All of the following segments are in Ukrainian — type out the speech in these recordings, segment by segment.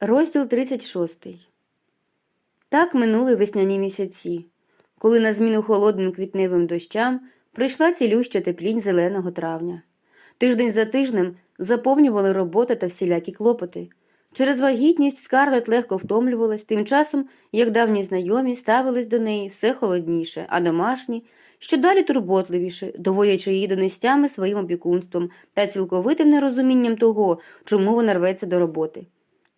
Розділ 36. Так минули весняні місяці, коли на зміну холодним квітневим дощам прийшла цілюща теплінь зеленого травня. Тиждень за тижнем заповнювали робота та всілякі клопоти. Через вагітність Скарлет легко втомлювалась, тим часом, як давні знайомі, ставились до неї все холодніше, а домашні що далі турботливіше, доводячи її донестями своїм опікунством та цілковитим нерозумінням того, чому вона рветься до роботи.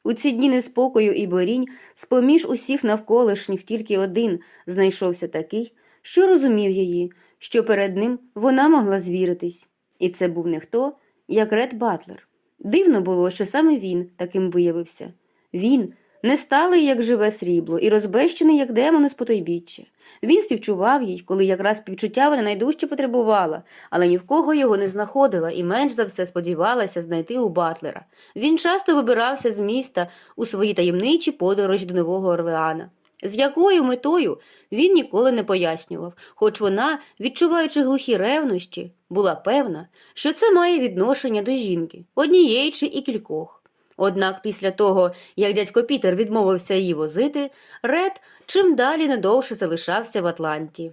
У ці дні неспокою і борінь з-поміж усіх навколишніх тільки один знайшовся такий, що розумів її, що перед ним вона могла звіритись. І це був не хто, як Ред Батлер. Дивно було, що саме він таким виявився. Він не сталий, як живе срібло, і розбещений, як демон із потойбіччя. Він співчував їй, коли якраз співчуття вона найдужче потребувала, але ні в кого його не знаходила і менш за все сподівалася знайти у Батлера. Він часто вибирався з міста у свої таємничі подорожі до Нового Орлеана. З якою метою він ніколи не пояснював, хоч вона, відчуваючи глухі ревнощі, була певна, що це має відношення до жінки, однієї чи і кількох. Однак після того, як дядько Пітер відмовився її возити, Ред чим далі недовше залишався в Атланті.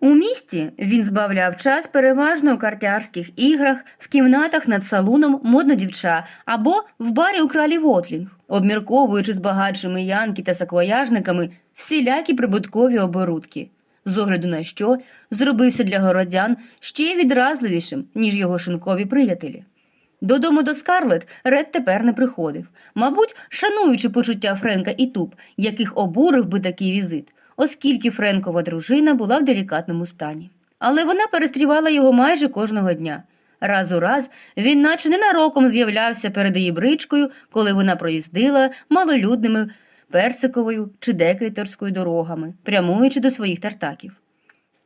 У місті він збавляв час переважно у картярських іграх, в кімнатах над салуном модна дівча або в барі у кралі Вотлінг, обмірковуючи з багатшими янки та саквояжниками всілякі прибуткові оборудки, з огляду на що зробився для городян ще відразливішим, ніж його шинкові приятелі. Додому до Скарлет Ред тепер не приходив, мабуть, шануючи почуття Френка і Туб, яких обурив би такий візит, оскільки Френкова дружина була в делікатному стані. Але вона перестрівала його майже кожного дня. Раз у раз він наче ненароком з'являвся перед її бричкою, коли вона проїздила малолюдними персиковою чи декейтерською дорогами, прямуючи до своїх тартаків.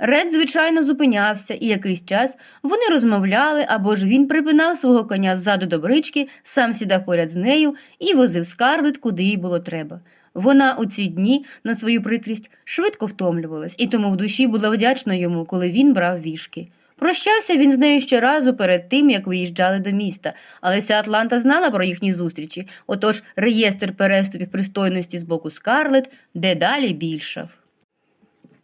Ред, звичайно, зупинявся, і якийсь час вони розмовляли або ж він припинав свого коня ззаду до брички, сам сідав поряд з нею і возив скарлет, куди їй було треба. Вона у ці дні на свою прикрість швидко втомлювалась, і тому в душі була вдячна йому, коли він брав вішки. Прощався він з нею ще разу перед тим, як виїжджали до міста, але вся Атланта знала про їхні зустрічі, отож реєстр переступів пристойності з боку Скарлет дедалі більшав.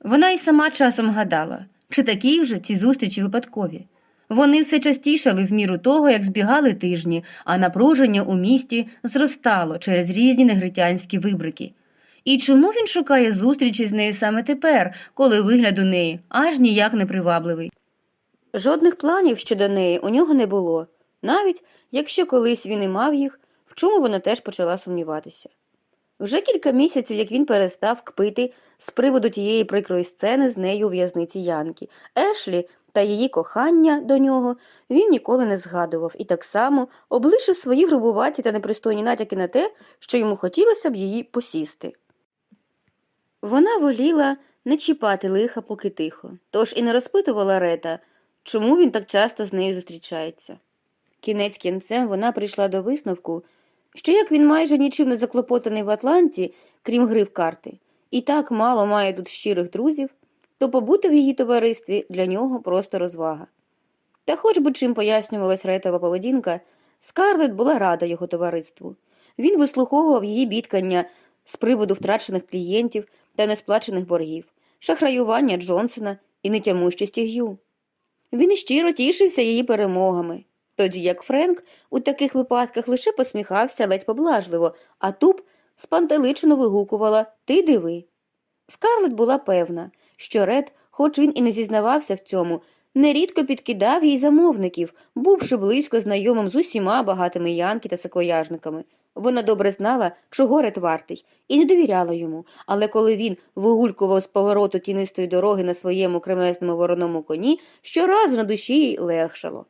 Вона й сама часом гадала, чи такі вже ці зустрічі випадкові. Вони все частішали в міру того, як збігали тижні, а напруження у місті зростало через різні негритянські вибрики. І чому він шукає зустрічі з нею саме тепер, коли вигляд у неї аж ніяк не привабливий? Жодних планів щодо неї у нього не було, навіть якщо колись він і мав їх, в чому вона теж почала сумніватися. Вже кілька місяців, як він перестав кпити з приводу тієї прикрої сцени з нею у в'язниці Янки, Ешлі та її кохання до нього він ніколи не згадував і так само облишив свої грубуваті та непристойні натяки на те, що йому хотілося б її посісти. Вона воліла не чіпати лиха поки тихо, тож і не розпитувала Рета, чому він так часто з нею зустрічається. Кінець кінцем вона прийшла до висновку, що як він майже нічим не заклопотаний в Атланті, крім гри в карти, і так мало має тут щирих друзів, то побути в її товаристві для нього просто розвага. Та хоч би чим пояснювалась ретова поведінка, Скарлет була рада його товариству. Він вислуховував її бідкання з приводу втрачених клієнтів та несплачених боргів, шахраювання Джонсона і нетямущості Г'ю. Він щиро тішився її перемогами, тоді як Френк у таких випадках лише посміхався ледь поблажливо, а туб спантеличено вигукувала Ти диви. Скарлет була певна, що Ред, хоч він і не зізнавався в цьому, нерідко підкидав їй замовників, бувши близько знайомим з усіма багатими янки та сакояжниками. Вона добре знала, чого Ред вартий, і не довіряла йому, але коли він вигулькував з повороту тінистої дороги на своєму кремезному вороному коні, щоразу на душі їй легшало.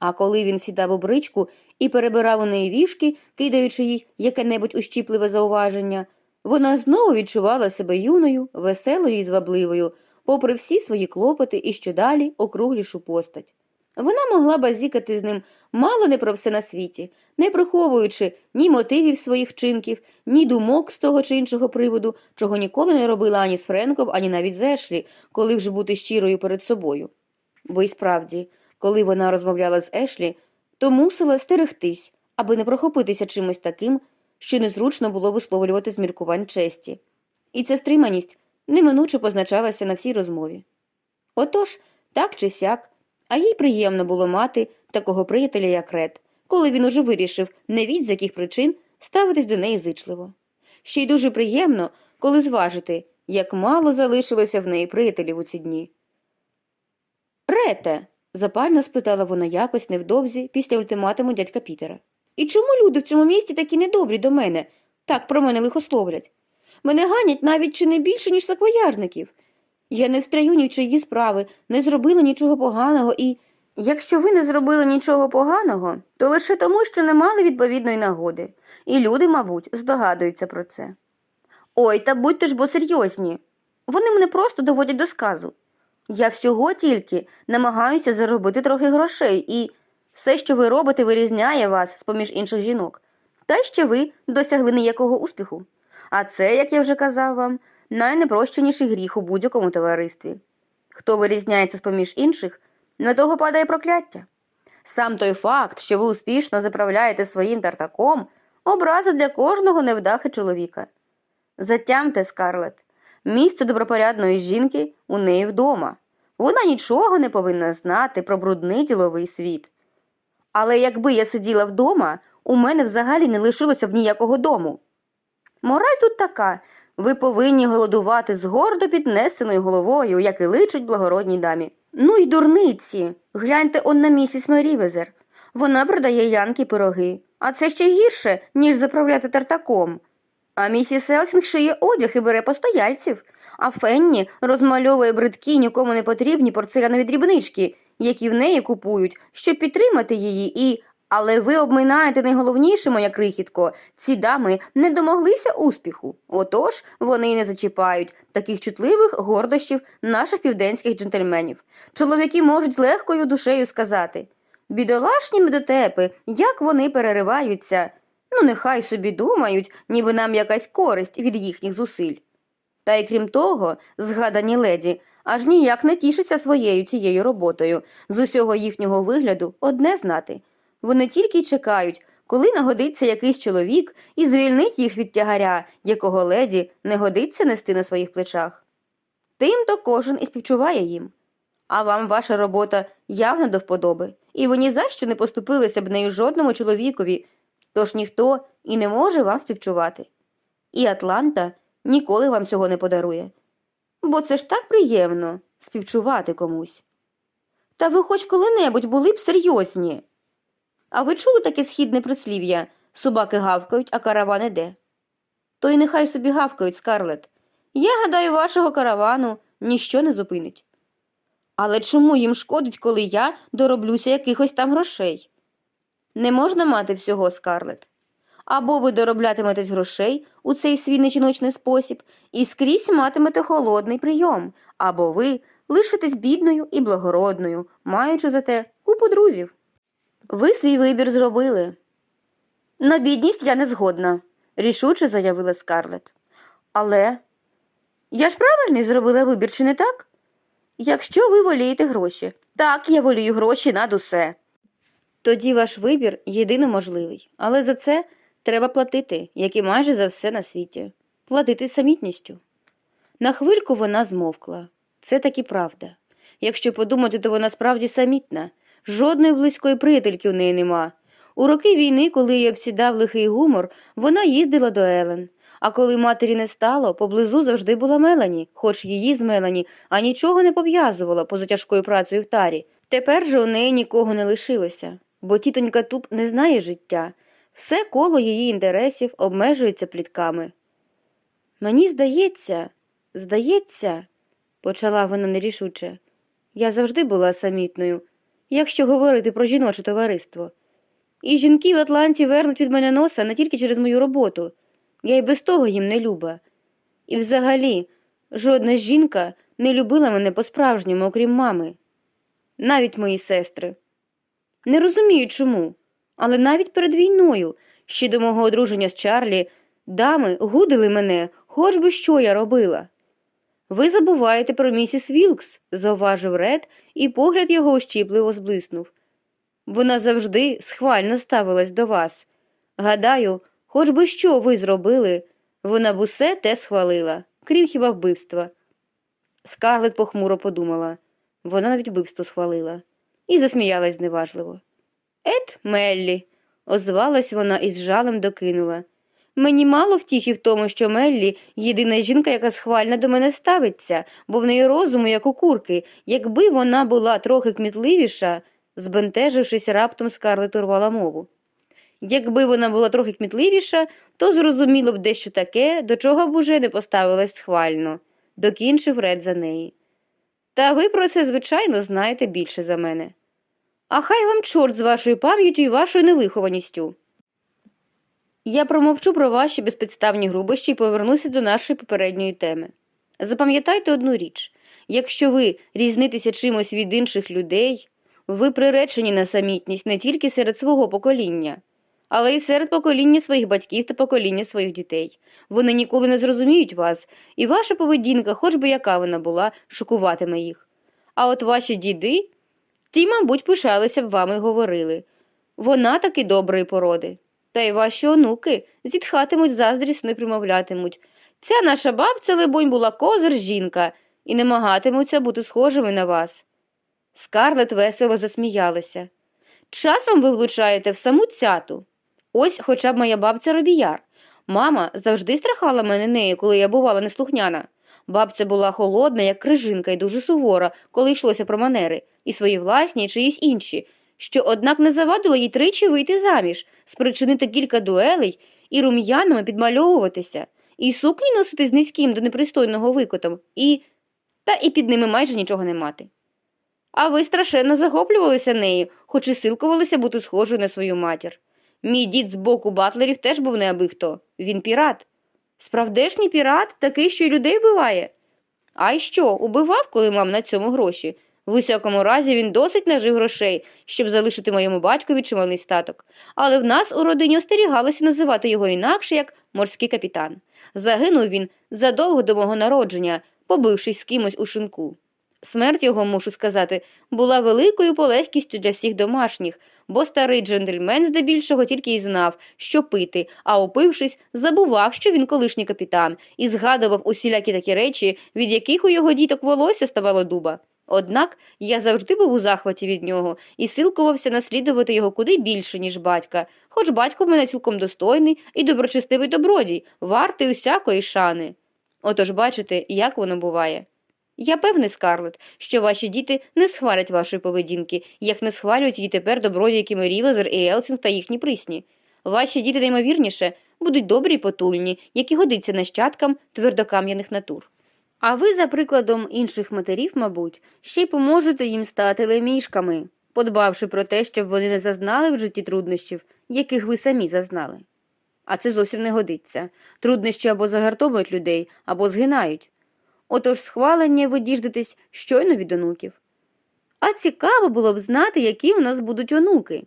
А коли він сідав у бричку і перебирав у неї вішки, кидаючи їй яке-небудь ущіпливе зауваження, вона знову відчувала себе юною, веселою і звабливою, попри всі свої клопоти і щодалі округлішу постать. Вона могла базікати з ним мало не про все на світі, не приховуючи ні мотивів своїх вчинків, ні думок з того чи іншого приводу, чого ніколи не робила ані з Френком, ані навіть з Ешлі, коли вже бути щирою перед собою. Бо й справді, коли вона розмовляла з Ешлі, то мусила стерегтись, аби не прохопитися чимось таким, що незручно було висловлювати з міркувань честі. І ця стриманість неминуче позначалася на всій розмові. Отож, так чи сяк, а їй приємно було мати такого приятеля, як Ред, коли він уже вирішив, не від з яких причин ставитись до неї зичливо. Ще й дуже приємно, коли зважити, як мало залишилося в неї приятелів у ці дні. Рете, запально спитала вона якось невдовзі після ультиматуму дядька Пітера. І чому люди в цьому місті такі недобрі до мене, так про мене лихословлять? Мене ганять навіть чи не більше, ніж саквояжників. Я не встраю ні в чиї справи, не зробила нічого поганого і. Якщо ви не зробили нічого поганого, то лише тому, що не мали відповідної нагоди, і люди, мабуть, здогадуються про це. Ой, та будьте ж бо серйозні. Вони мене просто доводять до сказу. Я всього тільки намагаюся заробити трохи грошей, і все, що ви робите, вирізняє вас з поміж інших жінок, та що ви досягли ніякого успіху. А це, як я вже казав вам, найнепрощеніший гріх у будь-якому товаристві. Хто вирізняється з поміж інших, на того падає прокляття. Сам той факт, що ви успішно заправляєте своїм тартаком, образа для кожного невдахи чоловіка. Затямте, Скарлет, місце добропорядної жінки у неї вдома. Вона нічого не повинна знати про брудний діловий світ. Але якби я сиділа вдома, у мене взагалі не лишилося б ніякого дому. Мораль тут така ви повинні голодувати з гордо піднесеною головою, як і личить благородній дамі. Ну й дурниці. Гляньте он на місіс Мерівезер. Вона продає янки пироги, а це ще гірше, ніж заправляти тартаком. А місіс Елсінг шиє одяг і бере постояльців, а Фенні розмальовує бридкі нікому не потрібні порцелянові дрібнички, які в неї купують, щоб підтримати її і. Але ви обминаєте найголовніше, моя крихітко, ці дами не домоглися успіху. Отож вони й не зачіпають таких чутливих гордощів наших південських джентльменів. Чоловіки можуть з легкою душею сказати бідолашні недотепи, як вони перериваються. Ну, нехай собі думають, ніби нам якась користь від їхніх зусиль. Та й крім того, згадані леді аж ніяк не тішаться своєю цією роботою. З усього їхнього вигляду одне знати. Вони тільки й чекають, коли нагодиться якийсь чоловік і звільнить їх від тягаря, якого леді не годиться нести на своїх плечах. Тим-то кожен і співчуває їм. А вам ваша робота явно до вподоби, і ви ні за що не поступилися б нею жодному чоловікові, тож ніхто і не може вам співчувати. І Атланта ніколи вам цього не подарує. Бо це ж так приємно співчувати комусь. Та ви хоч коли-небудь були б серйозні. А ви чули таке східне прислів'я собаки гавкають, а караван іде? То й нехай собі гавкають, скарлет. Я гадаю, вашого каравану ніщо не зупинить. Але чому їм шкодить, коли я дороблюся якихось там грошей? Не можна мати всього, скарлет. Або ви дороблятиметесь грошей у цей свій нежіночний спосіб і скрізь матимете холодний прийом, або ви лишитесь бідною і благородною, маючи зате купу друзів. Ви свій вибір зробили. На бідність я не згодна, рішуче заявила Скарлет. Але я ж правильний зробила вибір, чи не так? Якщо ви волієте гроші, так я волію гроші над усе. Тоді ваш вибір єдино можливий, але за це треба платити, як і майже за все на світі, платити самітністю. На хвильку вона змовкла. Це таки правда. Якщо подумати, то вона справді самітна. Жодної близької приятельки в неї нема. У роки війни, коли її обсідав лихий гумор, вона їздила до Елен. А коли матері не стало, поблизу завжди була Мелані, хоч її з Мелані, а нічого не пов'язувала поза тяжкою працею в тарі. Тепер же у неї нікого не лишилося, бо тітонька Туп не знає життя. Все коло її інтересів обмежується плітками. Мені здається, здається, почала вона нерішуче, я завжди була самітною якщо говорити про жіноче товариство. І жінки в Атланті вернуть від мене носа не тільки через мою роботу, я й без того їм не люба. І взагалі, жодна жінка не любила мене по-справжньому, окрім мами, навіть мої сестри. Не розумію чому, але навіть перед війною, ще до мого одруження з Чарлі, дами гудили мене, хоч би що я робила. Ви забуваєте про місіс Вілкс, зауважив Ред, і погляд його ощіпливо зблиснув. Вона завжди схвально ставилась до вас, Гадаю, хоч би що ви зробили, вона б усе те схвалила, крім хіба вбивства. Скарлет похмуро подумала вона навіть вбивство схвалила, і засміялась зневажливо. Ет, Меллі, озвалась вона і з жалем докинула. Мені мало втіхи в тому, що Меллі єдина жінка, яка схвально до мене ставиться, бо в неї розуму, як у курки. Якби вона була трохи кмітливіша, збентежившись, раптом Скарлет урвала мову. Якби вона була трохи кмітливіша, то зрозуміло б дещо таке, до чого б уже не поставилась схвально, докінчив ред за неї. Та ви про це, звичайно, знаєте більше за мене. А хай вам чорт з вашою пам'яттю і вашою невихованістю. Я промовчу про ваші безпідставні грубощі і повернуся до нашої попередньої теми. Запам'ятайте одну річ якщо ви різнитеся чимось від інших людей, ви приречені на самітність не тільки серед свого покоління, але й серед покоління своїх батьків та покоління своїх дітей. Вони ніколи не зрозуміють вас, і ваша поведінка, хоч би яка вона була, шокуватиме їх. А от ваші діди, ті, мабуть, пишалися б вами говорили вона таки доброї породи. Та й ваші онуки зітхатимуть заздрісно й примовлятимуть. Ця наша бабця, либонь, була козир жінка, і не намагатимуться бути схожими на вас. Скарлет весело засміялася. Часом ви влучаєте в саму цяту. Ось хоча б моя бабця робіяр. Мама завжди страхала мене нею, коли я бувала неслухняна. Бабця була холодна, як крижинка, і дуже сувора, коли йшлося про манери, і свої власні, і чиїсь інші, що, однак, не завадило їй тричі вийти заміж, спричинити кілька дуелей і рум'янами підмальовуватися, і сукні носити з низьким до непристойного викотом, і. та і під ними майже нічого не мати. А ви страшенно захоплювалися нею, хоч і силкувалися бути схожою на свою матір. Мій дід з боку батлерів теж був неабихто. Він пірат. Справдешній пірат такий, що й людей вбиває. А й що, убивав, коли мав на цьому гроші? В усякому разі він досить нажив грошей, щоб залишити моєму батькові чималий статок. Але в нас у родині остерігалися називати його інакше, як морський капітан. Загинув він задовго до мого народження, побившись з кимось у шинку. Смерть його, мушу сказати, була великою полегкістю для всіх домашніх, бо старий джентльмен здебільшого тільки й знав, що пити, а опившись, забував, що він колишній капітан, і згадував усілякі такі речі, від яких у його діток волосся ставало дуба. Однак я завжди був у захваті від нього і силкувався наслідувати його куди більше, ніж батька, хоч батько в мене цілком достойний і доброчестивий добродій, вартий усякої шани. Отож бачите, як воно буває. Я певний, Скарлет, що ваші діти не схвалять вашої поведінки, як не схвалюють її тепер добродійки Мерівезер і Елсінг та їхні присні. Ваші діти, найімовірніше, будуть добрі й потульні, як і годиться нащадкам твердокам'яних натур. А ви, за прикладом інших матерів, мабуть, ще й поможете їм стати лемішками, подбавши про те, щоб вони не зазнали в житті труднощів, яких ви самі зазнали. А це зовсім не годиться. Труднощі або загартовують людей, або згинають. Отож схвалення ви діждетесь щойно від онуків. А цікаво було б знати, які у нас будуть онуки.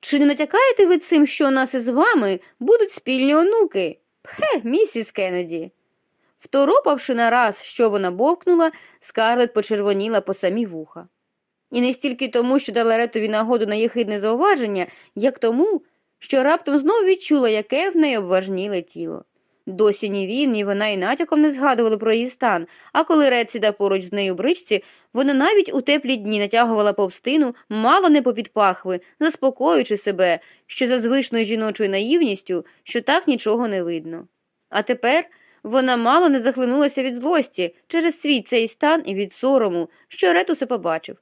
Чи не натякаєте ви цим, що у нас із вами будуть спільні онуки? Пхе, місіс Кеннеді. Второпавши нараз, що вона бовкнула, скарлет почервоніла по самі вуха. І не стільки тому, що дала ретові нагоду на єхидне зауваження, як тому, що раптом знову відчула, яке в неї обважніле тіло. Досі ні він, ні вона і натяком не згадували про її стан, а коли Ред сідав поруч з нею бричці, вона навіть у теплі дні натягувала повстину, мало не попід пахви, заспокоюючи себе, що за звичною жіночою наївністю, що так нічого не видно. А тепер вона мало не захлинулася від злості через свій цей стан і від сорому, що Ред усе побачив.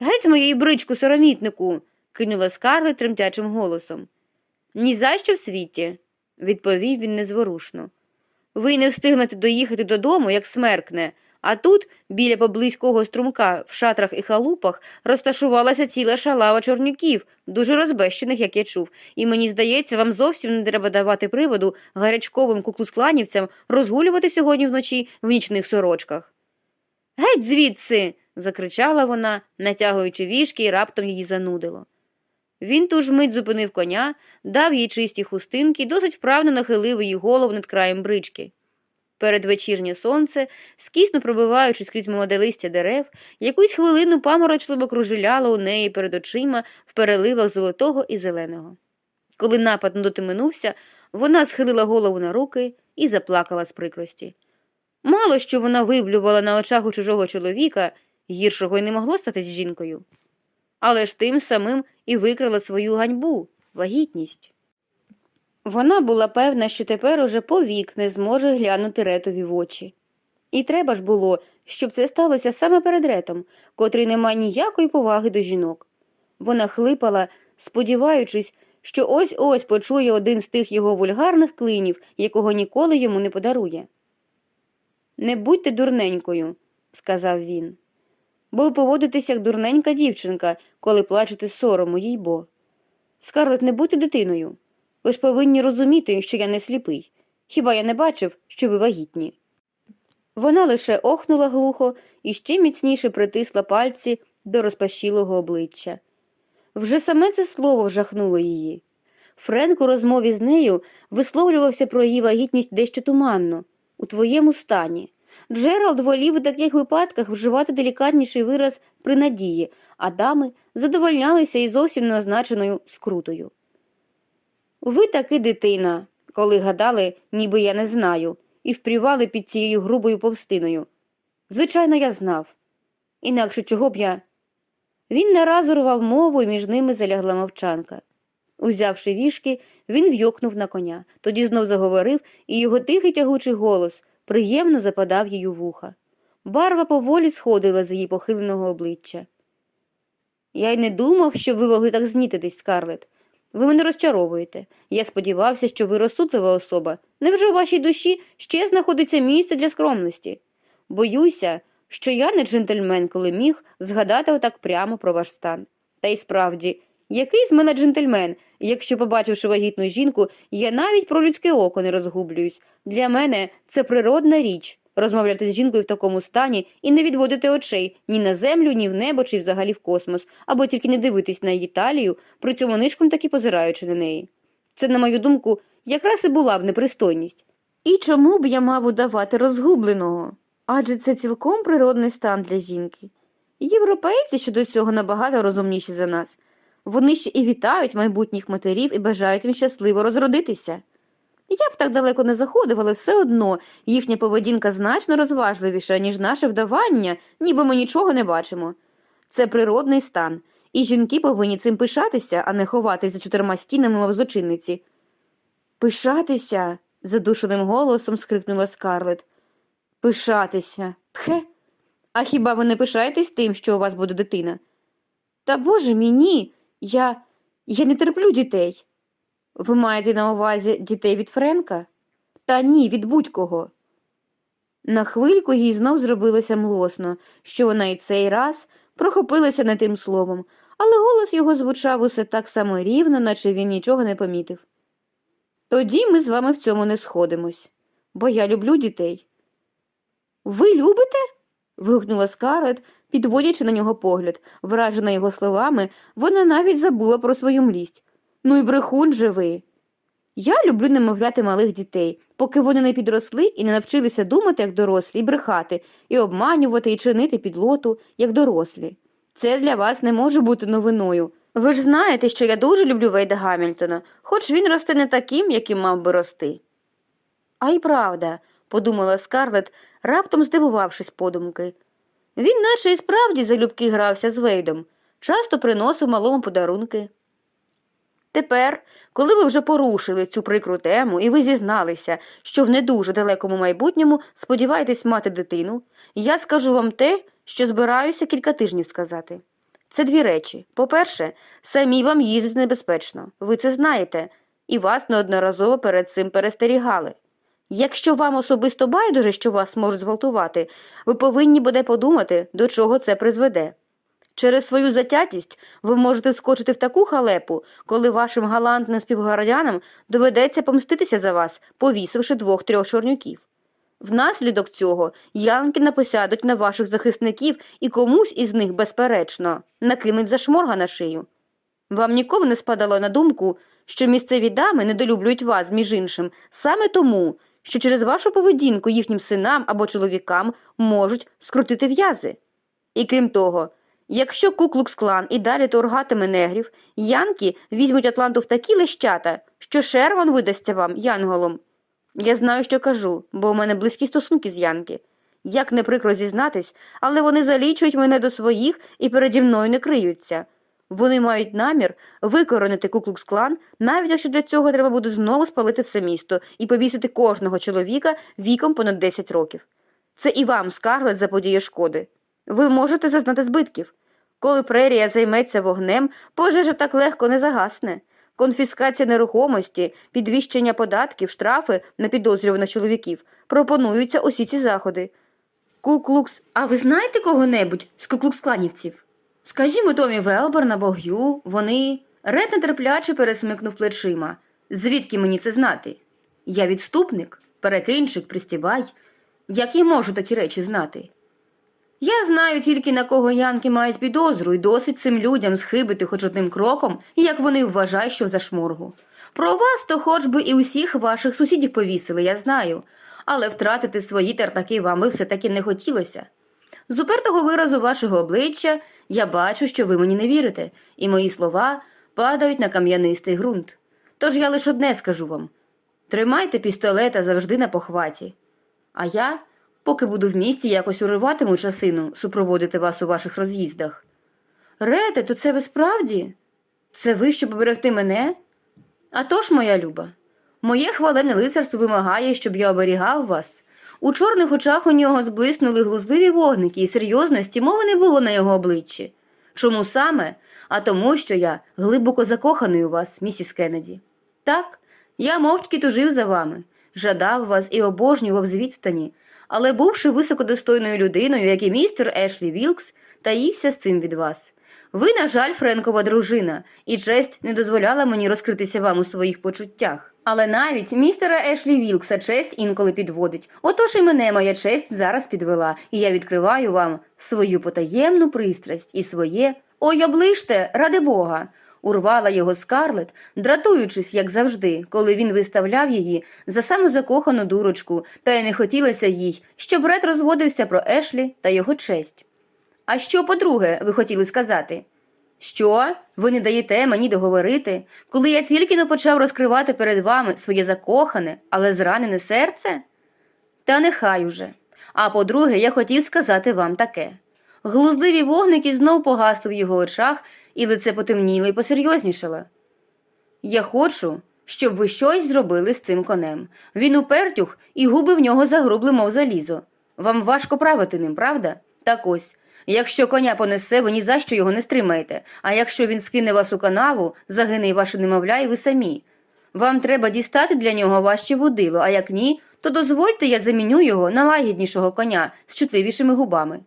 Геть з моєї бричку, соромітнику, кинула Скарлет тремтячим голосом. Ні за що в світі відповів він незворушно. Ви не встигнете доїхати додому, як смеркне, а тут, біля поблизького струмка, в шатрах і халупах, розташувалася ціла шалава чорнюків, дуже розбещених, як я чув, і мені здається, вам зовсім не треба давати приводу гарячковим куклускланівцям розгулювати сьогодні вночі в нічних сорочках. Геть звідси. закричала вона, натягуючи вішки, і раптом її занудило. Він ту ж мить зупинив коня, дав їй чисті хустинки досить вправно нахилив її голову над краєм брички. Передвечірнє сонце, скісно пробиваючись крізь молоде листя дерев, якусь хвилину паморочливо кружиляло у неї перед очима в переливах золотого і зеленого. Коли напад нудоти минувся, вона схилила голову на руки і заплакала з прикрості. Мало що вона виблювала на очах у чужого чоловіка, гіршого й не могло стати з жінкою. Але ж тим самим і викрала свою ганьбу, вагітність. Вона була певна, що тепер уже повік не зможе глянути ретові в очі. І треба ж було, щоб це сталося саме перед ретом, котрий не має ніякої поваги до жінок. Вона хлипала, сподіваючись, що ось ось почує один з тих його вульгарних клинів, якого ніколи йому не подарує. Не будьте дурненькою, сказав він, бо поводитесь як дурненька дівчинка, коли плачете сорому, їй бо. Скарлет, не будьте дитиною. Ви ж повинні розуміти, що я не сліпий. Хіба я не бачив, що ви вагітні? Вона лише охнула глухо і ще міцніше притисла пальці до розпашілого обличчя. Вже саме це слово вжахнуло її. Френк у розмові з нею висловлювався про її вагітність дещо туманно, у твоєму стані. Джеральд волів у таких випадках вживати делікатніший вираз при надії, а дами задовольнялися і зовсім неозначеною скрутою. Ви таки дитина, коли гадали, ніби я не знаю, і впрівали під цією грубою повстиною. Звичайно, я знав. Інакше чого б я. Він нараз урвав мову, і між ними залягла мовчанка. Узявши вішки, він вйокнув на коня, тоді знов заговорив, і його тихий тягучий голос приємно западав їй у вуха. Барва поволі сходила з її похиленого обличчя. Я й не думав, що ви могли так знітитись, Скарлет. Ви мене розчаровуєте. Я сподівався, що ви розсудлива особа. Невже у вашій душі ще знаходиться місце для скромності? Боюся, що я не джентльмен, коли міг згадати отак прямо про ваш стан. Та й справді, який з мене джентльмен, якщо, побачивши вагітну жінку, я навіть про людське око не розгублююсь. Для мене це природна річ розмовляти з жінкою в такому стані і не відводити очей ні на землю, ні в небо, чи взагалі в космос, або тільки не дивитись на її талію, при цьому нишком таки позираючи на неї. Це, на мою думку, якраз і була б непристойність. І чому б я мав удавати розгубленого? Адже це цілком природний стан для жінки. Європейці щодо цього набагато розумніші за нас. Вони ще і вітають майбутніх матерів і бажають їм щасливо розродитися. Я б так далеко не заходив, але все одно їхня поведінка значно розважливіша, ніж наше вдавання, ніби ми нічого не бачимо. Це природний стан, і жінки повинні цим пишатися, а не ховатись за чотирма стінами мов злочинниці. Пишатися. задушеним голосом скрикнула Скарлет. Пишатися. Пхе. А хіба ви не пишаєтесь тим, що у вас буде дитина? Та боже мій ні. Я. я не терплю дітей. Ви маєте на увазі дітей від Френка? Та ні, від будь-кого. На хвильку їй знов зробилося млосно, що вона і цей раз прохопилася не тим словом, але голос його звучав усе так само рівно, наче він нічого не помітив. Тоді ми з вами в цьому не сходимось, бо я люблю дітей. Ви любите? Вигукнула Скарлет, підводячи на нього погляд. Вражена його словами, вона навіть забула про свою млість. Ну і брехун же ви. Я люблю немовляти малих дітей, поки вони не підросли і не навчилися думати, як дорослі, і брехати, і обманювати, і чинити підлоту, як дорослі. Це для вас не може бути новиною. Ви ж знаєте, що я дуже люблю Вейда Гамільтона, хоч він росте не таким, яким мав би рости. А й правда, подумала Скарлет, раптом здивувавшись подумки. Він наче і справді залюбки грався з Вейдом, часто приносив малому подарунки. Тепер, коли ви вже порушили цю прикру тему і ви зізналися, що в не дуже далекому майбутньому сподіваєтесь мати дитину, я скажу вам те, що збираюся кілька тижнів сказати. Це дві речі. По-перше, самі вам їздити небезпечно, ви це знаєте, і вас неодноразово перед цим перестерігали. Якщо вам особисто байдуже, що вас можуть зґвалтувати, ви повинні буде подумати, до чого це призведе. Через свою затятість ви можете скочити в таку халепу, коли вашим галантним співгородянам доведеться помститися за вас, повісивши двох-трьох чорнюків. Внаслідок цього янки напосядуть на ваших захисників і комусь із них, безперечно, накинуть за шморга на шию. Вам ніколи не спадало на думку, що місцеві дами недолюблюють вас, між іншим, саме тому, що через вашу поведінку їхнім синам або чоловікам можуть скрутити в'язи. І крім того, Якщо Куклукс-клан і далі торгатиме негрів, янки візьмуть Атланту в такі лещата, що Шерван видасться вам, янголом. Я знаю, що кажу, бо у мене близькі стосунки з Янки. Як не прикро зізнатись, але вони залічують мене до своїх і переді мною не криються. Вони мають намір викоронити Куклукс-клан, навіть якщо для цього треба буде знову спалити все місто і повісити кожного чоловіка віком понад 10 років. Це і вам, Скарлет, заподіє шкоди. Ви можете зазнати збитків. Коли прерія займеться вогнем, пожежа так легко не загасне. Конфіскація нерухомості, підвищення податків, штрафи на підозрюваних чоловіків пропонуються усі ці заходи. Куклукс. А ви знаєте кого-небудь з куклукс-кланівців? Скажімо, Томі Велборн або Г'ю, вони. Ред нетерпляче пересмикнув плечима. Звідки мені це знати? Я відступник, перекинчик, пристібай. Як я можу такі речі знати? Я знаю тільки на кого янки мають підозру, і досить цим людям схибити хоч одним кроком, як вони вважають, що за шморгу. Про вас то хоч би і усіх ваших сусідів повісили, я знаю, але втратити свої тартаки вам би все-таки не хотілося. З упертого виразу вашого обличчя я бачу, що ви мені не вірите, і мої слова падають на кам'янистий ґрунт. Тож я лише одне скажу вам тримайте пістолета завжди на похваті. А я, поки буду в місті, якось уриватиму часину супроводити вас у ваших роз'їздах. Рете, то це ви справді? Це ви, щоб оберегти мене? А тож, моя люба, моє хвалене лицарство вимагає, щоб я оберігав вас. У чорних очах у нього зблиснули глузливі вогники, і серйозності мови не було на його обличчі. Чому саме? А тому, що я глибоко закоханий у вас, місіс Кеннеді. Так, я мовчки тужив за вами, жадав вас і обожнював з відстані, але, бувши високодостойною людиною, як і містер Ешлі Вілкс, таївся з цим від вас. Ви, на жаль, Френкова дружина, і честь не дозволяла мені розкритися вам у своїх почуттях. Але навіть містера Ешлі Вілкса честь інколи підводить. Отож і мене моя честь зараз підвела, і я відкриваю вам свою потаємну пристрасть і своє ой, оближте, ради Бога. Урвала його скарлет, дратуючись, як завжди, коли він виставляв її за самозакохану дурочку, та й не хотілося їй, щоб Ред розводився про Ешлі та його честь. А що, по-друге, ви хотіли сказати? Що? Ви не даєте мені договорити, коли я тільки не почав розкривати перед вами своє закохане, але зранене серце? Та нехай уже. А по-друге, я хотів сказати вам таке. Глузливі вогники знов погасли в його очах, і лице потемніло і посерйознішало. Я хочу, щоб ви щось зробили з цим конем. Він упертюх, і губи в нього загрубли, мов залізо. Вам важко правити ним, правда? Так ось. Якщо коня понесе, ви ні за що його не стримаєте, а якщо він скине вас у канаву, загине й ваше немовля, і ви самі. Вам треба дістати для нього важче водило, а як ні, то дозвольте я заміню його на лагіднішого коня з чутливішими губами.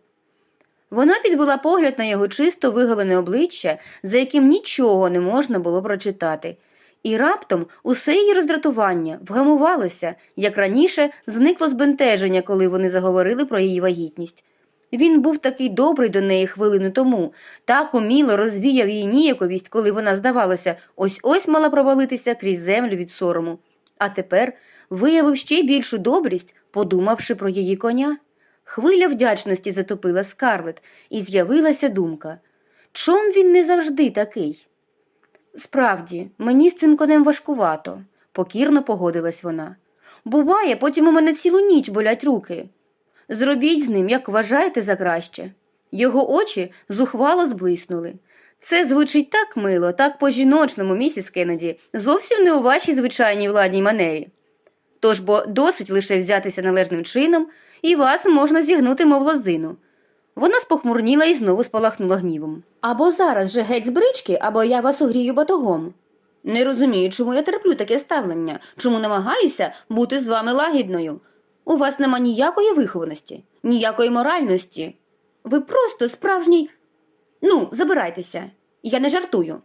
Вона підвела погляд на його чисто виголене обличчя, за яким нічого не можна було прочитати, і раптом усе її роздратування вгамувалося, як раніше зникло збентеження, коли вони заговорили про її вагітність. Він був такий добрий до неї хвилину тому, так уміло розвіяв її ніяковість, коли вона, здавалося, ось ось мала провалитися крізь землю від сорому. А тепер виявив ще більшу добрість, подумавши про її коня. Хвиля вдячності затопила скарлет, і з'явилася думка чом він не завжди такий? Справді, мені з цим конем важкувато, покірно погодилась вона. Буває, потім у мене цілу ніч болять руки. Зробіть з ним, як вважаєте за краще. Його очі зухвало зблиснули. Це звучить так мило, так по жіночному, місіс Кеннеді, зовсім не у вашій звичайній владній манері. Тож бо досить лише взятися належним чином, і вас можна зігнути, мов лозину. Вона спохмурніла і знову спалахнула гнівом. Або зараз же геть з брички, або я вас огрію батогом. Не розумію, чому я терплю таке ставлення, чому намагаюся бути з вами лагідною. У вас нема ніякої вихованості, ніякої моральності. Ви просто справжній. Ну, забирайтеся, я не жартую.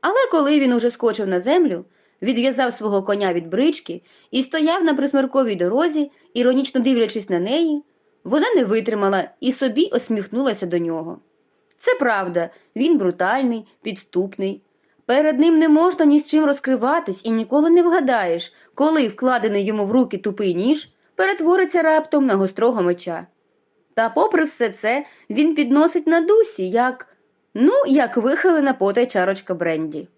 Але коли він уже скочив на землю, відв'язав свого коня від брички і стояв на присмерковій дорозі, іронічно дивлячись на неї, вона не витримала і собі осміхнулася до нього. Це правда, він брутальний, підступний. Перед ним не можна ні з чим розкриватись і ніколи не вгадаєш, коли вкладений йому в руки тупий ніж перетвориться раптом на гострого меча. Та попри все це, він підносить на дусі, як, ну, як вихилена потай чарочка Бренді.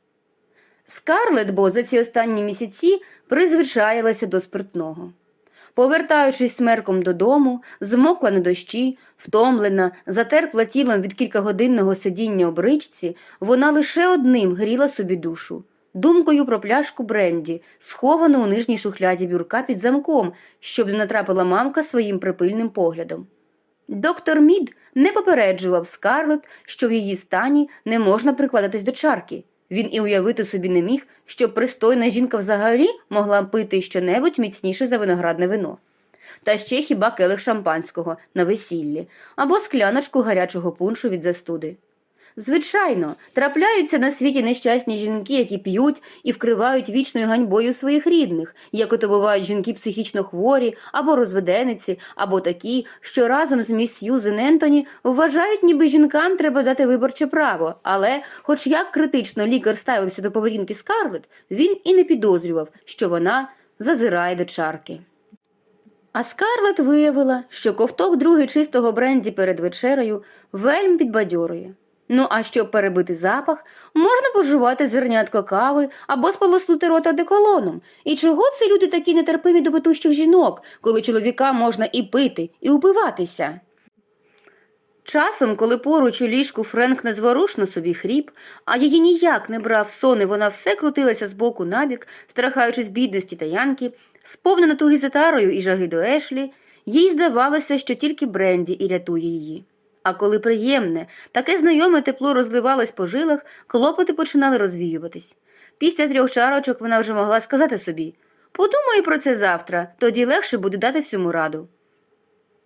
Скарлет, бо за ці останні місяці призвичаїлася до спиртного. Повертаючись смерком додому, змокла на дощі, втомлена, затерпла тілом від кількагодинного сидіння у бричці, вона лише одним гріла собі душу думкою про пляшку Бренді, сховану у нижній шухляді бюрка під замком, щоб не натрапила мамка своїм припильним поглядом. Доктор Мід не попереджував Скарлет, що в її стані не можна прикладатись до чарки. Він і уявити собі не міг, що пристойна жінка взагалі могла пити щонебудь міцніше за виноградне вино. Та ще хіба келих шампанського на весіллі або скляночку гарячого пуншу від застуди. Звичайно, трапляються на світі нещасні жінки, які п'ють і вкривають вічною ганьбою своїх рідних, як ото бувають жінки психічно хворі або розведениці, або такі, що разом з міс Сьюзен Ентоні вважають, ніби жінкам треба дати виборче право. Але, хоч як критично лікар ставився до поведінки Скарлет, він і не підозрював, що вона зазирає до чарки. А Скарлет виявила, що ковток другий чистого бренді перед вечерею вельми підбадьорує. Ну, а щоб перебити запах, можна пожувати зернятко кави або сполоснути рота деколоном. І чого це люди такі нетерпимі до петущих жінок, коли чоловікам можна і пити, і упиватися? Часом, коли поруч у ліжку Френк незворушно собі хріп, а її ніяк не брав сон, і вона все крутилася з боку набік, страхаючись бідності та янки, сповнена туги за тарою і жаги до Ешлі, їй здавалося, що тільки Бренді і рятує її. А коли приємне, таке знайоме тепло розливалось по жилах, клопоти починали розвіюватись. Після трьох чарочок вона вже могла сказати собі подумаю про це завтра, тоді легше буде дати всьому раду.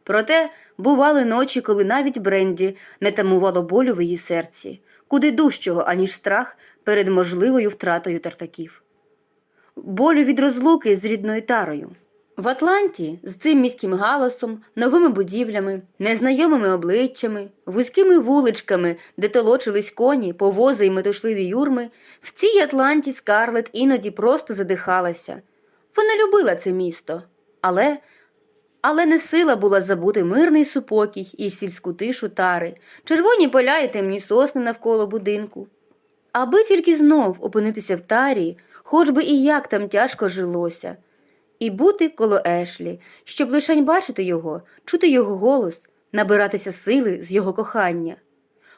Проте бували ночі, коли навіть Бренді не тамувало болю в її серці, куди дужчого, аніж страх перед можливою втратою тартаків. Болю від розлуки з рідною тарою. В Атланті з цим міським галасом, новими будівлями, незнайомими обличчями, вузькими вуличками, де толочились коні, повози й метушливі юрми, в цій Атланті Скарлет іноді просто задихалася. Вона любила це місто, але але не сила була забути мирний супокій і сільську тишу тари, червоні поля і темні сосни навколо будинку. Аби тільки знов опинитися в тарі, хоч би і як там тяжко жилося, і бути коло Ешлі, щоб лишень бачити його, чути його голос, набиратися сили з його кохання.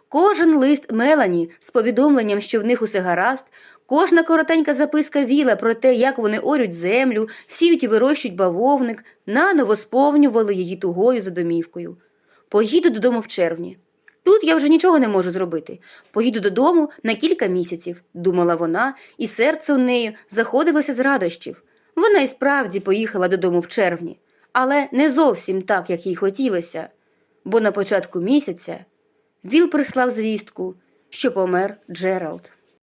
Кожен лист Мелані з повідомленням, що в них усе гаразд, Кожна коротенька записка віла про те, як вони орють землю, сіють і вирощують бавовник, наново сповнювали її тугою за домівкою. Поїду додому в червні. Тут я вже нічого не можу зробити. Поїду додому на кілька місяців, думала вона, і серце у неї заходилося з радощів. Вона і справді поїхала додому в червні, але не зовсім так, як їй хотілося, бо на початку місяця Віл прислав звістку, що помер Джеральд.